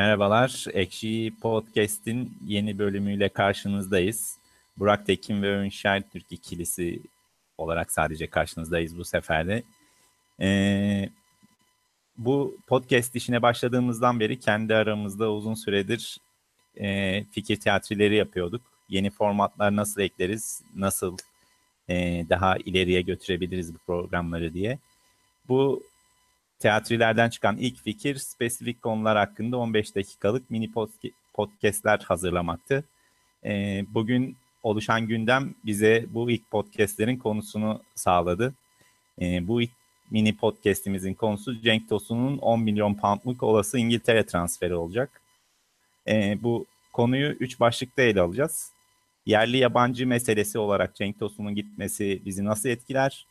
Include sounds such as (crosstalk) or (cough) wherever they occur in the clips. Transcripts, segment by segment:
Merhabalar, Ekşi Podcast'in yeni bölümüyle karşınızdayız. Burak Tekin ve Önşer Türk ikilisi olarak sadece karşınızdayız bu sefer de. Ee, bu podcast işine başladığımızdan beri kendi aramızda uzun süredir e, fikir teatrileri yapıyorduk. Yeni formatlar nasıl ekleriz, nasıl e, daha ileriye götürebiliriz bu programları diye. Bu teatrilerden çıkan ilk fikir spesifik konular hakkında 15 dakikalık mini podcastler hazırlamaktı. E, bugün oluşan gündem bize bu ilk podcastlerin konusunu sağladı. E, bu ilk mini podcastimizin konusu Cenk Tosun'un 10 milyon poundluk olası İngiltere transferi olacak. E, bu konuyu 3 başlıkta ele alacağız. Yerli yabancı meselesi olarak Cenk Tosun'un gitmesi bizi nasıl etkiler?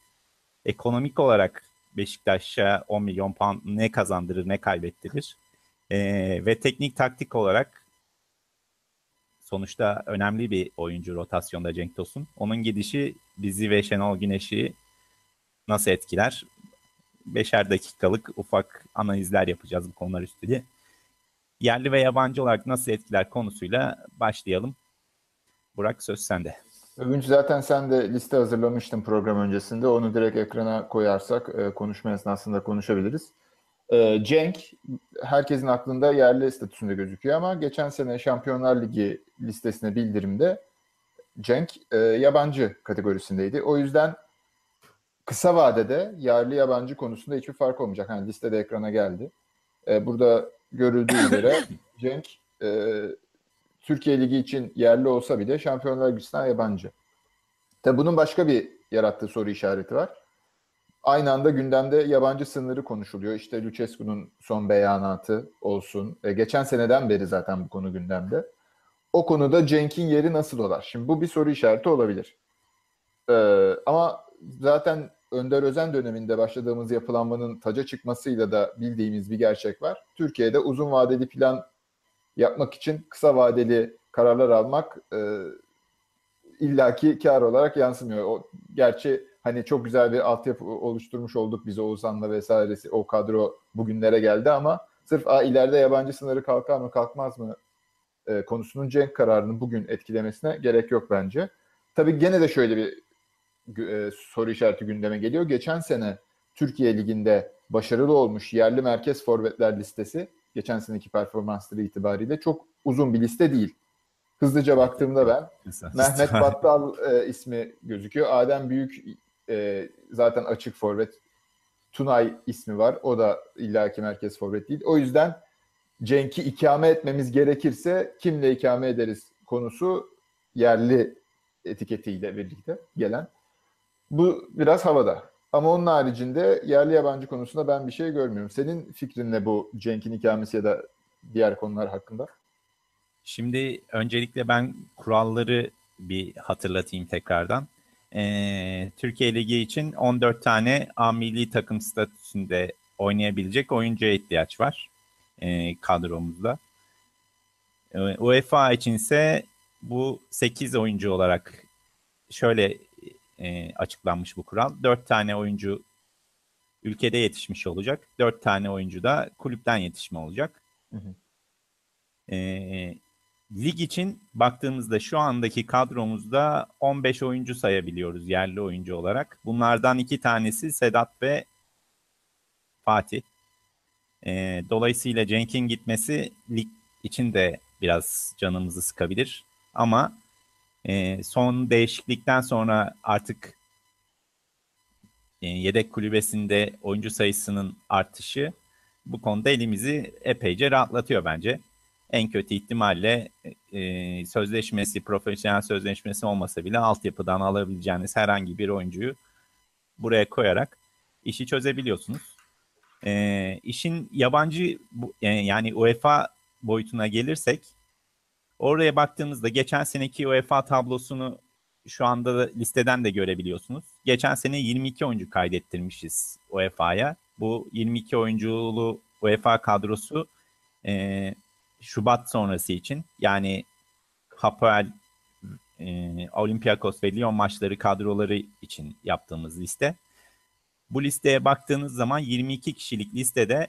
Ekonomik olarak Beşiktaş'a 10 milyon pound ne kazandırır ne kaybettirir? Ee, ve teknik taktik olarak sonuçta önemli bir oyuncu rotasyonda Cenk Tosun. Onun gidişi bizi ve Şenol Güneş'i nasıl etkiler? Beşer dakikalık ufak analizler yapacağız bu konular üstüne. Yerli ve yabancı olarak nasıl etkiler konusuyla başlayalım. Burak söz sende. Övünç zaten sen de liste hazırlamıştın program öncesinde. Onu direkt ekrana koyarsak e, konuşma esnasında konuşabiliriz. E, Cenk herkesin aklında yerli statüsünde gözüküyor ama geçen sene Şampiyonlar Ligi listesine bildirimde Cenk e, yabancı kategorisindeydi. O yüzden kısa vadede yerli yabancı konusunda hiçbir fark olmayacak. Hani listede ekrana geldi. Burada görüldüğü (coughs) üzere Cenk Türkiye Ligi için yerli olsa bile Şampiyonlar Ligi'nden yabancı. Tabi bunun başka bir yarattığı soru işareti var. Aynı anda gündemde yabancı sınırı konuşuluyor. İşte Lucescu'nun son beyanatı olsun. E, geçen seneden beri zaten bu konu gündemde. O konuda Cenk'in yeri nasıl olar? Şimdi bu bir soru işareti olabilir. Ee, ama zaten Önder Özen döneminde başladığımız yapılanmanın taca çıkmasıyla da bildiğimiz bir gerçek var. Türkiye'de uzun vadeli plan yapmak için kısa vadeli kararlar almak e, illaki kar olarak yansımıyor. O, gerçi hani çok güzel bir altyapı oluşturmuş olduk biz Oğuzhan'la vesairesi o kadro bugünlere geldi ama sırf a, ileride yabancı sınırı kalkar mı kalkmaz mı e, konusunun Cenk kararının bugün etkilemesine gerek yok bence. Tabii gene de şöyle bir e, soru işareti gündeme geliyor. Geçen sene Türkiye Ligi'nde başarılı olmuş yerli merkez forvetler listesi geçen seneki performansları itibariyle çok uzun bir liste değil. Hızlıca baktığımda ben Mehmet (laughs) Battal e, ismi gözüküyor. Adem Büyük e, zaten açık forvet. Tunay ismi var. O da illaki merkez forvet değil. O yüzden Cenk'i ikame etmemiz gerekirse kimle ikame ederiz konusu yerli etiketiyle birlikte gelen. Bu biraz havada. Ama onun haricinde yerli yabancı konusunda ben bir şey görmüyorum. Senin fikrin ne bu Cenk'in ikamesi ya da diğer konular hakkında? Şimdi öncelikle ben kuralları bir hatırlatayım tekrardan. Ee, Türkiye Ligi için 14 tane A milli takım statüsünde oynayabilecek oyuncuya ihtiyaç var e, kadromuzda. E, UEFA için ise bu 8 oyuncu olarak şöyle e, açıklanmış bu kural. 4 tane oyuncu ülkede yetişmiş olacak. 4 tane oyuncu da kulüpten yetişme olacak. Hı hı. E, lig için baktığımızda şu andaki kadromuzda 15 oyuncu sayabiliyoruz yerli oyuncu olarak. Bunlardan iki tanesi Sedat ve Fatih. E, dolayısıyla Cenk'in gitmesi lig için de biraz canımızı sıkabilir. Ama e, son değişiklikten sonra artık e, yedek kulübesinde oyuncu sayısının artışı bu konuda elimizi epeyce rahatlatıyor bence en kötü ihtimalle e, sözleşmesi, profesyonel sözleşmesi olmasa bile altyapıdan alabileceğiniz herhangi bir oyuncuyu buraya koyarak işi çözebiliyorsunuz. E, işin yabancı yani UEFA boyutuna gelirsek oraya baktığımızda geçen seneki UEFA tablosunu şu anda da listeden de görebiliyorsunuz. Geçen sene 22 oyuncu kaydettirmişiz UEFA'ya. Bu 22 oyunculu UEFA kadrosu e, Şubat sonrası için yani Hapoel, e, Olympiakos ve Lyon maçları kadroları için yaptığımız liste. Bu listeye baktığınız zaman 22 kişilik listede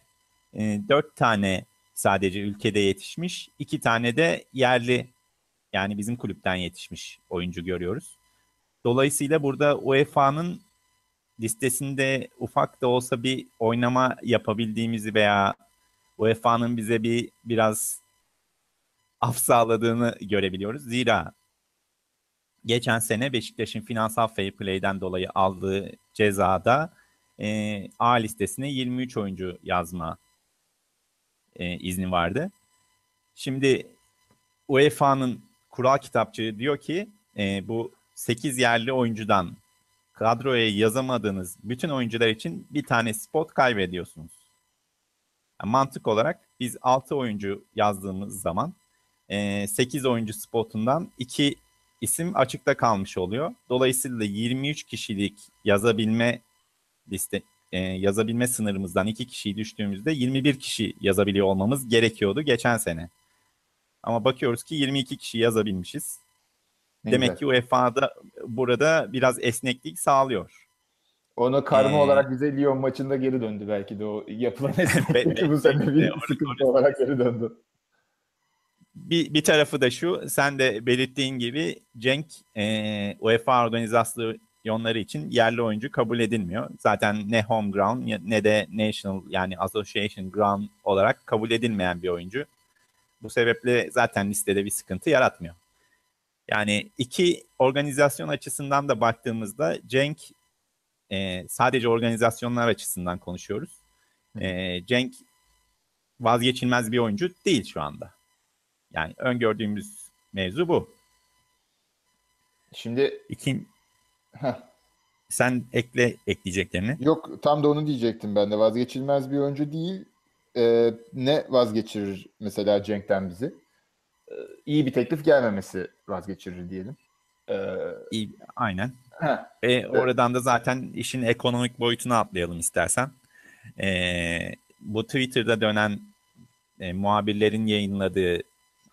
e, 4 tane sadece ülkede yetişmiş. iki tane de yerli yani bizim kulüpten yetişmiş oyuncu görüyoruz. Dolayısıyla burada UEFA'nın listesinde ufak da olsa bir oynama yapabildiğimizi veya UEFA'nın bize bir biraz af sağladığını görebiliyoruz. Zira geçen sene Beşiktaş'ın finansal fair play'den dolayı aldığı cezada e, A listesine 23 oyuncu yazma e, izni vardı. Şimdi UEFA'nın kural kitapçığı diyor ki e, bu 8 yerli oyuncudan kadroya yazamadığınız bütün oyuncular için bir tane spot kaybediyorsunuz. Yani mantık olarak biz 6 oyuncu yazdığımız zaman e, 8 oyuncu spotundan 2 isim açıkta kalmış oluyor. Dolayısıyla 23 kişilik yazabilme liste e, yazabilme sınırımızdan 2 kişiyi düştüğümüzde 21 kişi yazabiliyor olmamız gerekiyordu geçen sene. Ama bakıyoruz ki 22 kişi yazabilmişiz. Ne Demek güzel. ki UEFA'da burada biraz esneklik sağlıyor. Onu karma ee, olarak bize Lyon maçında geri döndü belki de o yapılan (laughs) esneklik bu sene bir sıkıntı olarak geri döndü. Bir, bir tarafı da şu, sen de belirttiğin gibi Cenk e, UEFA organizasyonları için yerli oyuncu kabul edilmiyor. Zaten ne home ground ne de national yani association ground olarak kabul edilmeyen bir oyuncu. Bu sebeple zaten listede bir sıkıntı yaratmıyor. Yani iki organizasyon açısından da baktığımızda Cenk e, sadece organizasyonlar açısından konuşuyoruz. E, Cenk vazgeçilmez bir oyuncu değil şu anda. Yani öngördüğümüz mevzu bu. Şimdi İkin... Sen ekle ekleyeceklerini. Yok tam da onu diyecektim ben de. Vazgeçilmez bir oyuncu değil. Ee, ne vazgeçirir mesela Cenk'ten bizi? Ee, iyi bir teklif gelmemesi vazgeçirir diyelim. Ee, iyi, aynen. Heh, e, oradan da zaten işin ekonomik boyutuna atlayalım istersen. E, bu Twitter'da dönen e, muhabirlerin yayınladığı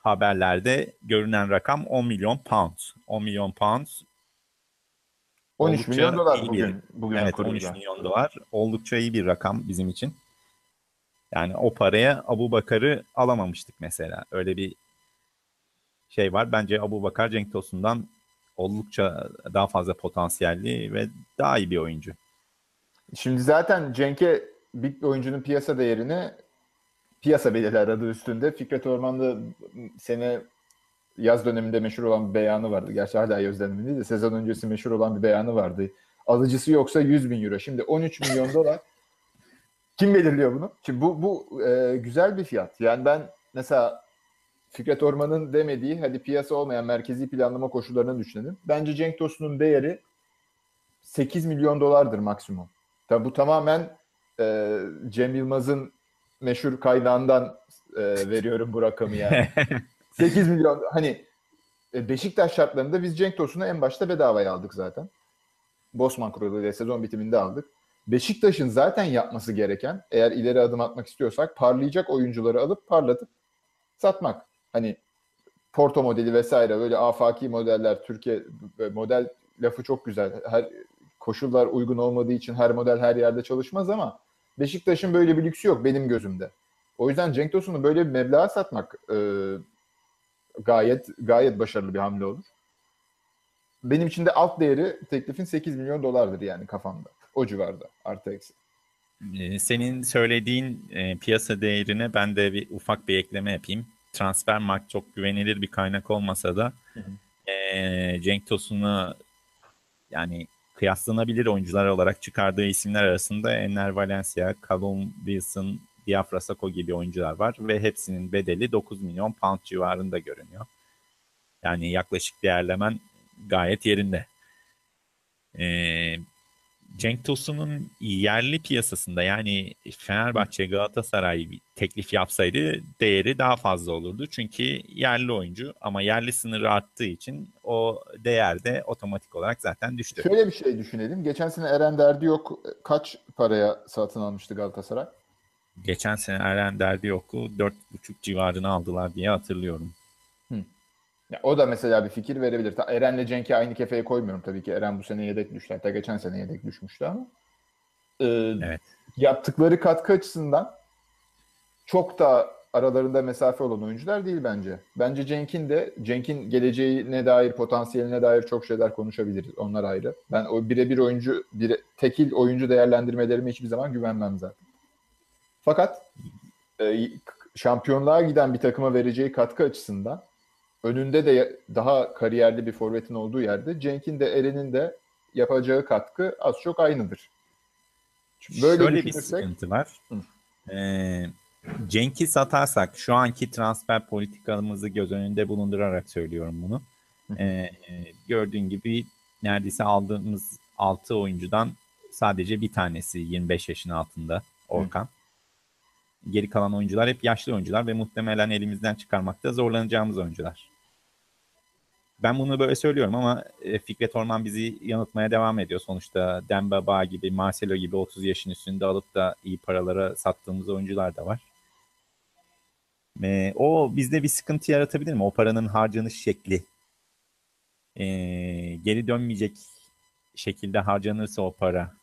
haberlerde görünen rakam 10 milyon pound. 10 milyon pound 13 milyon dolar bugün. Bir, bugün evet 13 milyon dolar. Oldukça iyi bir rakam bizim için. Yani o paraya Abu Bakar'ı alamamıştık mesela. Öyle bir şey var. Bence Abu Bakar Cenk Tosun'dan oldukça daha fazla potansiyelli ve daha iyi bir oyuncu. Şimdi zaten Cenk'e bir oyuncunun piyasa değerini piyasa belirler adı üstünde. Fikret Orman'da sene yaz döneminde meşhur olan bir beyanı vardı. Gerçi hala yaz döneminde de sezon öncesi meşhur olan bir beyanı vardı. Alıcısı yoksa 100 bin euro. Şimdi 13 milyon dolar. (laughs) Kim belirliyor bunu? Şimdi bu, bu e, güzel bir fiyat. Yani ben mesela Fikret Orman'ın demediği hadi piyasa olmayan merkezi planlama koşullarını düşünelim. Bence Cenk Tosun'un değeri 8 milyon dolardır maksimum. Tabi bu tamamen e, Cem Yılmaz'ın meşhur kaynağından e, veriyorum bu rakamı yani. (laughs) 8 milyon hani e, Beşiktaş şartlarında biz Cenk Tosun'u en başta bedavaya aldık zaten. Bosman kuralıyla sezon bitiminde aldık. Beşiktaş'ın zaten yapması gereken eğer ileri adım atmak istiyorsak parlayacak oyuncuları alıp parlatıp satmak. Hani Porto modeli vesaire böyle afaki modeller Türkiye model lafı çok güzel. Her koşullar uygun olmadığı için her model her yerde çalışmaz ama Beşiktaş'ın böyle bir lüksü yok benim gözümde. O yüzden Cenk Tosun'u böyle bir meblağa satmak e, gayet gayet başarılı bir hamle olur. Benim için de alt değeri teklifin 8 milyon dolardır yani kafamda. O civarda artı eksi. Ee, senin söylediğin e, piyasa değerine ben de bir ufak bir ekleme yapayım. Transfermarkt çok güvenilir bir kaynak olmasa da e, Cenk Tosun'u yani kıyaslanabilir oyuncular olarak çıkardığı isimler arasında Enner Valencia, Callum Wilson, Diafra Sako gibi oyuncular var ve hepsinin bedeli 9 milyon pound civarında görünüyor. Yani yaklaşık değerlemen gayet yerinde. Ee, Cenk Tosun'un yerli piyasasında yani Fenerbahçe Galatasaray teklif yapsaydı değeri daha fazla olurdu. Çünkü yerli oyuncu ama yerli sınırı arttığı için o değer de otomatik olarak zaten düştü. Şöyle bir şey düşünelim. Geçen sene Eren Derdi yok kaç paraya satın almıştı Galatasaray? Geçen sene Eren Derdi yoku 4,5 civarını aldılar diye hatırlıyorum. Ya o da mesela bir fikir verebilir. Ta Eren'le Cenk'i aynı kefeye koymuyorum tabii ki. Eren bu sene yedek düştü. Hatta geçen sene yedek düşmüştü ama. Ee, evet. Yaptıkları katkı açısından çok da aralarında mesafe olan oyuncular değil bence. Bence Cenk'in de Cenk'in geleceğine dair, potansiyeline dair çok şeyler konuşabiliriz. Onlar ayrı. Ben o birebir oyuncu, bire, tekil oyuncu değerlendirmelerime hiçbir zaman güvenmem zaten. Fakat e, şampiyonluğa giden bir takıma vereceği katkı açısından önünde de daha kariyerli bir forvetin olduğu yerde Cenk'in de Eren'in de yapacağı katkı az çok aynıdır. Böyle Şöyle bir sıkıntı var. Ee, Cenk'i satarsak şu anki transfer politikamızı göz önünde bulundurarak söylüyorum bunu. Ee, gördüğün gibi neredeyse aldığımız 6 oyuncudan sadece bir tanesi 25 yaşın altında Orkan. Hı. Geri kalan oyuncular hep yaşlı oyuncular ve muhtemelen elimizden çıkarmakta zorlanacağımız oyuncular. Ben bunu böyle söylüyorum ama e, Fikret Orman bizi yanıltmaya devam ediyor. Sonuçta Demba Ba gibi, Marcelo gibi 30 yaşın üstünde alıp da iyi paralara sattığımız oyuncular da var. E, o bizde bir sıkıntı yaratabilir mi? O paranın harcanış şekli. E, geri dönmeyecek şekilde harcanırsa o para.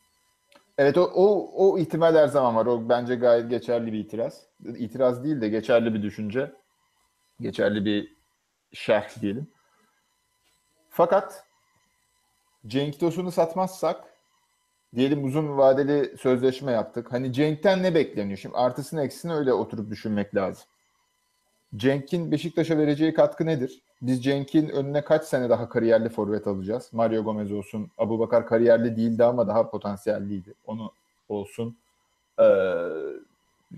Evet o, o, o ihtimal her zaman var. O bence gayet geçerli bir itiraz. İtiraz değil de geçerli bir düşünce. Geçerli bir şerh diyelim. Fakat Cenk Tosun'u satmazsak diyelim uzun vadeli sözleşme yaptık. Hani Cenk'ten ne bekleniyor? Şimdi artısını eksisini öyle oturup düşünmek lazım. Cenk'in Beşiktaş'a vereceği katkı nedir? Biz Cenk'in önüne kaç sene daha kariyerli forvet alacağız? Mario Gomez olsun. Abu Bakar kariyerli değildi ama daha potansiyelliydi. Onu olsun. Ee,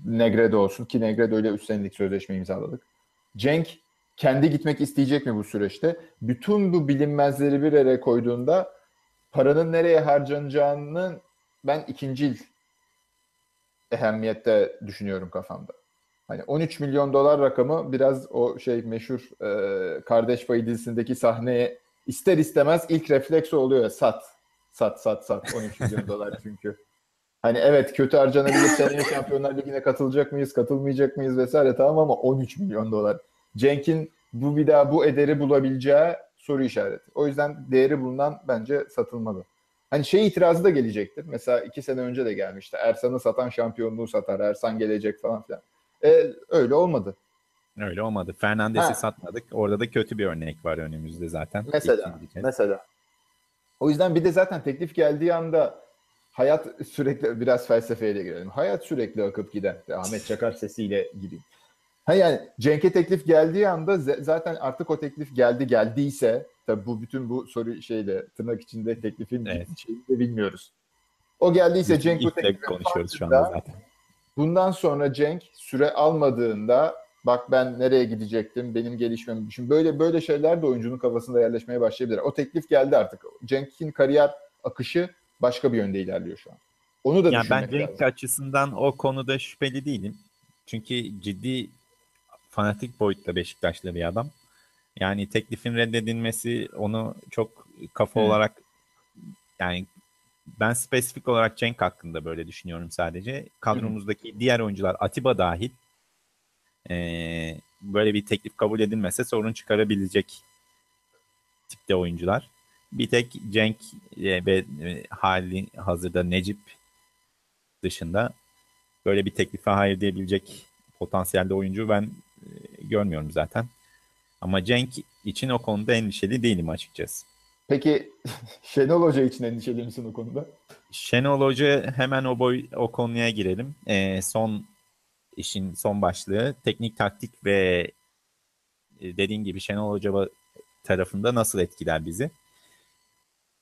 Negredo olsun ki Negredo ile 3 senelik sözleşme imzaladık. Cenk kendi gitmek isteyecek mi bu süreçte? Bütün bu bilinmezleri bir yere koyduğunda paranın nereye harcanacağını ben ikincil ehemmiyette düşünüyorum kafamda. Hani 13 milyon dolar rakamı biraz o şey meşhur e, Kardeş Payı dizisindeki sahneye ister istemez ilk refleks oluyor ya sat. Sat sat sat 13 milyon (laughs) dolar çünkü. Hani evet kötü harcanabilir seneye Şampiyonlar Ligi'ne katılacak mıyız katılmayacak mıyız vesaire tamam ama 13 milyon dolar. Cenk'in bu bir daha bu ederi bulabileceği soru işareti. O yüzden değeri bulunan bence satılmalı. Hani şey itirazı da gelecektir. Mesela iki sene önce de gelmişti. Ersan'ı satan şampiyonluğu satar. Ersan gelecek falan filan. E, öyle olmadı. Öyle olmadı. Fernandes'i satmadık. Orada da kötü bir örnek var önümüzde zaten. Mesela. Mesela. O yüzden bir de zaten teklif geldiği anda hayat sürekli biraz felsefeyle girelim. Hayat sürekli akıp gider. Ahmet Çakar sesiyle gireyim. Ha yani Cenk'e teklif geldiği anda zaten artık o teklif geldi geldiyse tabi bu bütün bu soru şeyle tırnak içinde teklifin evet. şeyini de bilmiyoruz. O geldiyse Cenk bu teklif konuşuyoruz şu anda zaten. Bundan sonra Cenk süre almadığında bak ben nereye gidecektim benim gelişmem düşün. Böyle böyle şeyler de oyuncunun kafasında yerleşmeye başlayabilir. O teklif geldi artık. Cenk'in kariyer akışı başka bir yönde ilerliyor şu an. Onu da yani ben Cenk açısından o konuda şüpheli değilim. Çünkü ciddi fanatik boyutta Beşiktaşlı bir adam. Yani teklifin reddedilmesi onu çok kafa hmm. olarak yani ben spesifik olarak Cenk hakkında böyle düşünüyorum sadece. Kadromuzdaki hmm. diğer oyuncular Atiba dahil e, böyle bir teklif kabul edilmese sorun çıkarabilecek tipte oyuncular. Bir tek Cenk e, ve e, hali hazırda Necip dışında böyle bir teklife hayır diyebilecek potansiyelde oyuncu ben görmüyorum zaten. Ama Cenk için o konuda endişeli değilim açıkçası. Peki (laughs) Şenol Hoca için endişeli misin o konuda? Şenol Hoca hemen o boy o konuya girelim. Ee, son işin son başlığı teknik taktik ve e, dediğin gibi Şenol Hoca tarafında nasıl etkiler bizi?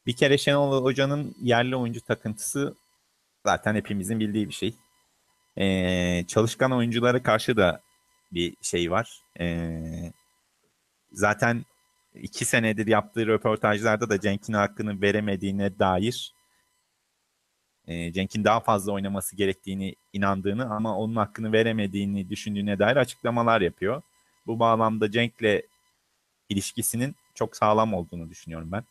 Bir kere Şenol Hoca'nın yerli oyuncu takıntısı zaten hepimizin bildiği bir şey. Ee, çalışkan oyunculara karşı da bir şey var. Ee, zaten iki senedir yaptığı röportajlarda da Cenk'in hakkını veremediğine dair e, Cenk'in daha fazla oynaması gerektiğini inandığını ama onun hakkını veremediğini düşündüğüne dair açıklamalar yapıyor. Bu bağlamda Cenk'le ilişkisinin çok sağlam olduğunu düşünüyorum ben.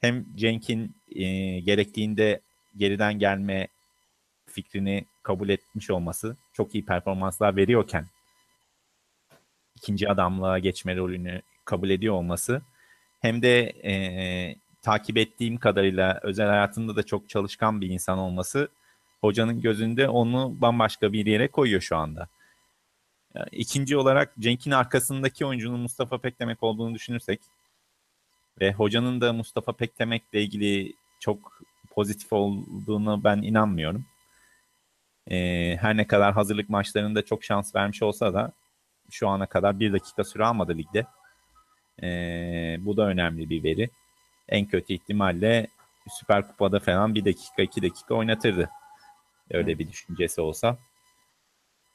Hem Cenk'in e, gerektiğinde geriden gelme fikrini kabul etmiş olması çok iyi performanslar veriyorken ikinci adamlığa geçme rolünü kabul ediyor olması hem de e, takip ettiğim kadarıyla özel hayatında da çok çalışkan bir insan olması hocanın gözünde onu bambaşka bir yere koyuyor şu anda. İkinci olarak Cenk'in arkasındaki oyuncunun Mustafa Pekdemek olduğunu düşünürsek ve hocanın da Mustafa Pekdemek'le ilgili çok pozitif olduğunu ben inanmıyorum. Ee, her ne kadar hazırlık maçlarında çok şans vermiş olsa da şu ana kadar bir dakika süre almadı ligde. Ee, bu da önemli bir veri. En kötü ihtimalle Süper Kupa'da falan bir dakika iki dakika oynatırdı. Öyle bir düşüncesi olsa.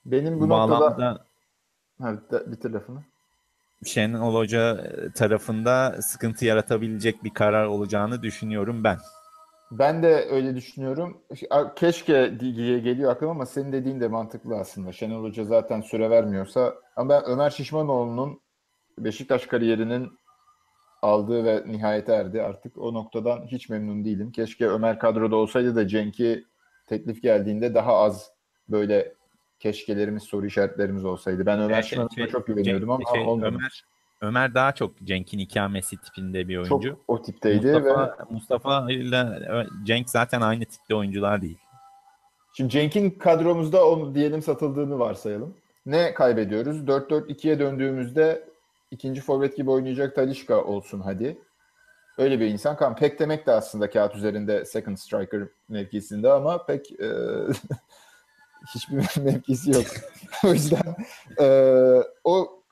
Benim bu, bu noktada... Bağlamda... Ha, bitir lafını. Şenol Hoca tarafında sıkıntı yaratabilecek bir karar olacağını düşünüyorum ben. Ben de öyle düşünüyorum. Keşke diye geliyor aklıma ama senin dediğin de mantıklı aslında. Şenol Hoca zaten süre vermiyorsa. Ama ben Ömer Şişmanoğlu'nun Beşiktaş kariyerinin aldığı ve nihayete erdi. Artık o noktadan hiç memnun değilim. Keşke Ömer kadroda olsaydı da Cenk'i teklif geldiğinde daha az böyle keşkelerimiz, soru işaretlerimiz olsaydı. Ben Ömer şey, şey, çok güveniyordum ama şey, olmadı. Ömer, Ömer daha çok Cenk'in ikamesi tipinde bir oyuncu. Çok o tipteydi Mustafa, ve Mustafa ile Cenk zaten aynı tipte oyuncular değil. Şimdi Cenk'in kadromuzda onu diyelim satıldığını varsayalım. Ne kaybediyoruz? 4-4-2'ye döndüğümüzde ikinci forvet gibi oynayacak Talişka olsun hadi. Öyle bir insan kan. Pek demek de aslında kağıt üzerinde second striker mevkisinde ama pek e, (laughs) hiçbir (laughs) mevkisi yok. (laughs) o yüzden e, o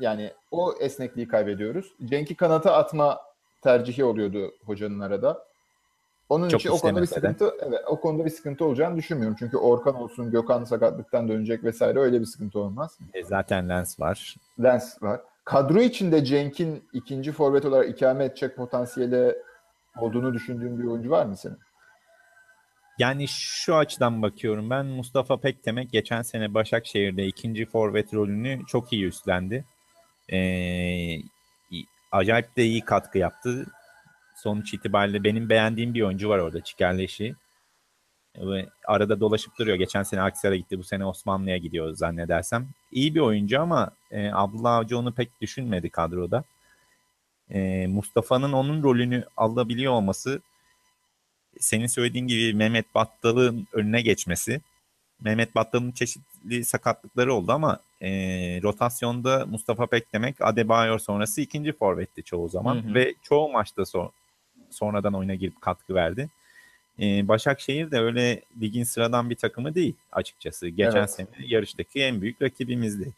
yani o esnekliği kaybediyoruz. Cenk'i kanata atma tercihi oluyordu hocanın arada. Onun Çok için o konuda bir sıkıntı evet o konuda bir sıkıntı olacağını düşünmüyorum. Çünkü Orkan olsun, Gökhan sakatlıktan dönecek vesaire öyle bir sıkıntı olmaz. E zaten Lens var. Lens var. Kadro içinde Cenk'in ikinci forvet olarak ikame edecek potansiyeli olduğunu düşündüğün bir oyuncu var mı senin? Yani şu açıdan bakıyorum ben Mustafa Pektemek geçen sene Başakşehir'de ikinci forvet rolünü çok iyi üstlendi. Ee, acayip de iyi katkı yaptı. Sonuç itibariyle benim beğendiğim bir oyuncu var orada Çikerleşi. Ve arada dolaşıp duruyor. Geçen sene Aksaray'a gitti. Bu sene Osmanlı'ya gidiyor zannedersem. İyi bir oyuncu ama e, Abdullah Avcı onu pek düşünmedi kadroda. E, Mustafa'nın onun rolünü alabiliyor olması senin söylediğin gibi Mehmet Battal'ın önüne geçmesi. Mehmet Battal'ın çeşitli sakatlıkları oldu ama e, rotasyonda Mustafa Pekdemek Adebayor sonrası ikinci forvetti çoğu zaman hı hı. ve çoğu maçta so sonradan oyuna girip katkı verdi. E, Başakşehir de öyle ligin sıradan bir takımı değil açıkçası. Geçen evet. sene yarıştaki en büyük rakibimizdi.